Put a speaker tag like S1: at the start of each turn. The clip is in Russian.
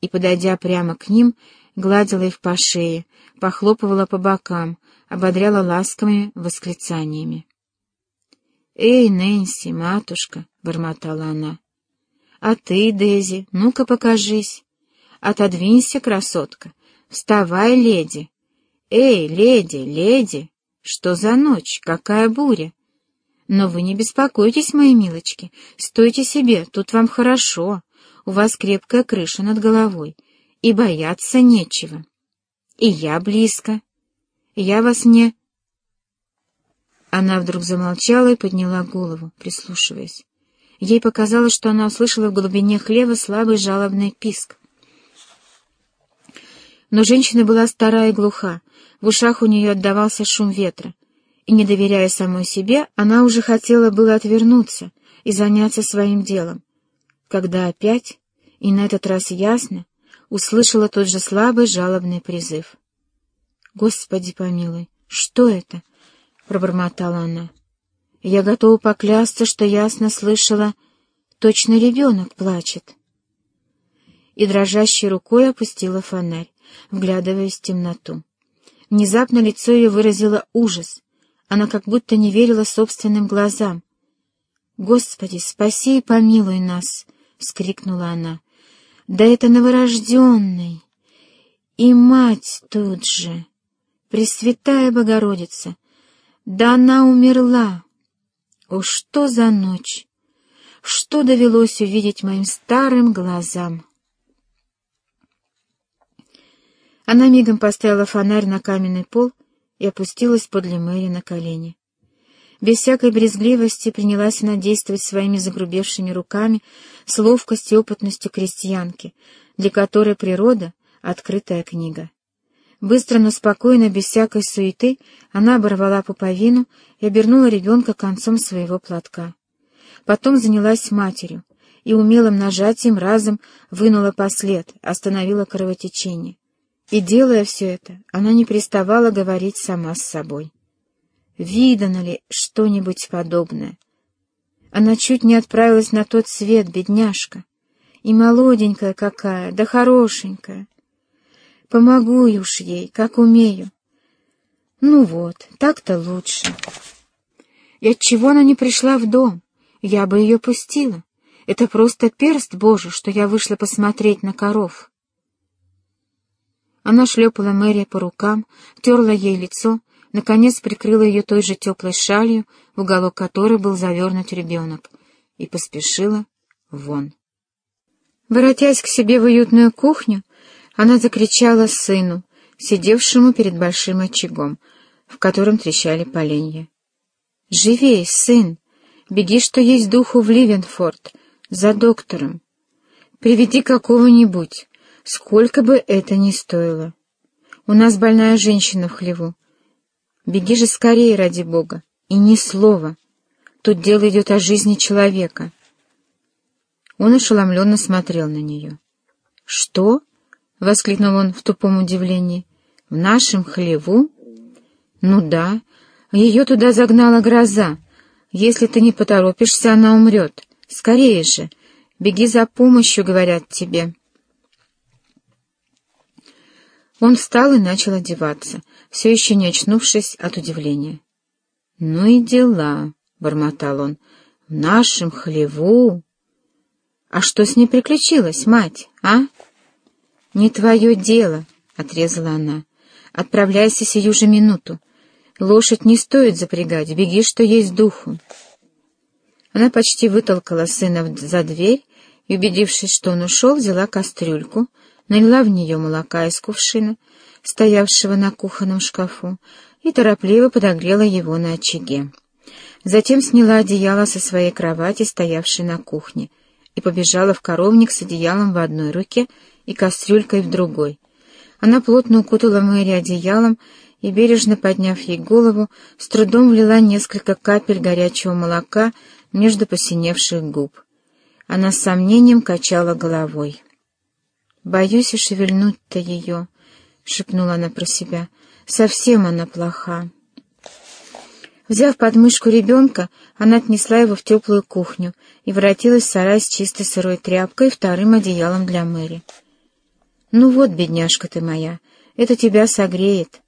S1: и, подойдя прямо к ним, гладила их по шее, похлопывала по бокам, ободряла ласковыми восклицаниями. «Эй, Нэнси, матушка!» — бормотала она. «А ты, Дези, ну-ка покажись! Отодвинься, красотка! Вставай, леди! Эй, леди, леди! Что за ночь? Какая буря! Но вы не беспокойтесь, мои милочки, стойте себе, тут вам хорошо, у вас крепкая крыша над головой, и бояться нечего. И я близко. Я вас не...» Она вдруг замолчала и подняла голову, прислушиваясь. Ей показалось, что она услышала в глубине хлева слабый жалобный писк. Но женщина была старая и глуха, в ушах у нее отдавался шум ветра, и, не доверяя самой себе, она уже хотела было отвернуться и заняться своим делом, когда опять, и на этот раз ясно, услышала тот же слабый жалобный призыв. «Господи помилуй, что это?» — пробормотала она. Я готова поклясться, что ясно слышала, точно ребенок плачет. И дрожащей рукой опустила фонарь, вглядываясь в темноту. Внезапно лицо ее выразило ужас. Она как будто не верила собственным глазам. «Господи, спаси и помилуй нас!» — вскрикнула она. «Да это новорожденный! И мать тут же! Пресвятая Богородица! Да она умерла!» О, что за ночь! Что довелось увидеть моим старым глазам! Она мигом поставила фонарь на каменный пол и опустилась подле Мэри на колени. Без всякой брезгливости принялась она действовать своими загрубевшими руками с ловкостью и опытностью крестьянки, для которой природа — открытая книга. Быстро, но спокойно, без всякой суеты, она оборвала пуповину и обернула ребенка концом своего платка. Потом занялась матерью и умелым нажатием разом вынула послед, остановила кровотечение. И, делая все это, она не переставала говорить сама с собой. Видано ли что-нибудь подобное? Она чуть не отправилась на тот свет, бедняжка. И молоденькая какая, да хорошенькая. Помогу уж ей, как умею. Ну вот, так-то лучше. И отчего она не пришла в дом? Я бы ее пустила. Это просто перст Божий, что я вышла посмотреть на коров. Она шлепала Мэри по рукам, терла ей лицо, наконец прикрыла ее той же теплой шалью, в уголок которой был завернут ребенок, и поспешила вон. Воротясь к себе в уютную кухню, она закричала сыну, сидевшему перед большим очагом, в котором трещали поленья. «Живей, сын! Беги, что есть духу в Ливенфорд, за доктором. Приведи какого-нибудь, сколько бы это ни стоило. У нас больная женщина в хлеву. Беги же скорее, ради Бога, и ни слова. Тут дело идет о жизни человека». Он ошеломленно смотрел на нее. «Что?» — воскликнул он в тупом удивлении. «В нашем хлеву?» «Ну да, ее туда загнала гроза. Если ты не поторопишься, она умрет. Скорее же! Беги за помощью, говорят тебе». Он встал и начал одеваться, все еще не очнувшись от удивления. «Ну и дела», — бормотал он, — «в нашем хлеву». «А что с ней приключилось, мать, а?» «Не твое дело», — отрезала она. «Отправляйся сию же минуту. Лошадь не стоит запрягать, беги, что есть духу». Она почти вытолкала сына за дверь и, убедившись, что он ушел, взяла кастрюльку, налила в нее молока из кувшина, стоявшего на кухонном шкафу, и торопливо подогрела его на очаге. Затем сняла одеяло со своей кровати, стоявшей на кухне, и побежала в коровник с одеялом в одной руке и кастрюлькой в другой. Она плотно укутала Мэри одеялом и, бережно подняв ей голову, с трудом влила несколько капель горячего молока между посиневших губ. Она с сомнением качала головой. «Боюсь и шевельнуть-то ее», — шепнула она про себя. «Совсем она плоха». Взяв подмышку ребенка, она отнесла его в теплую кухню и воротилась в сарай с чистой сырой тряпкой и вторым одеялом для Мэри. «Ну вот, бедняжка ты моя, это тебя согреет.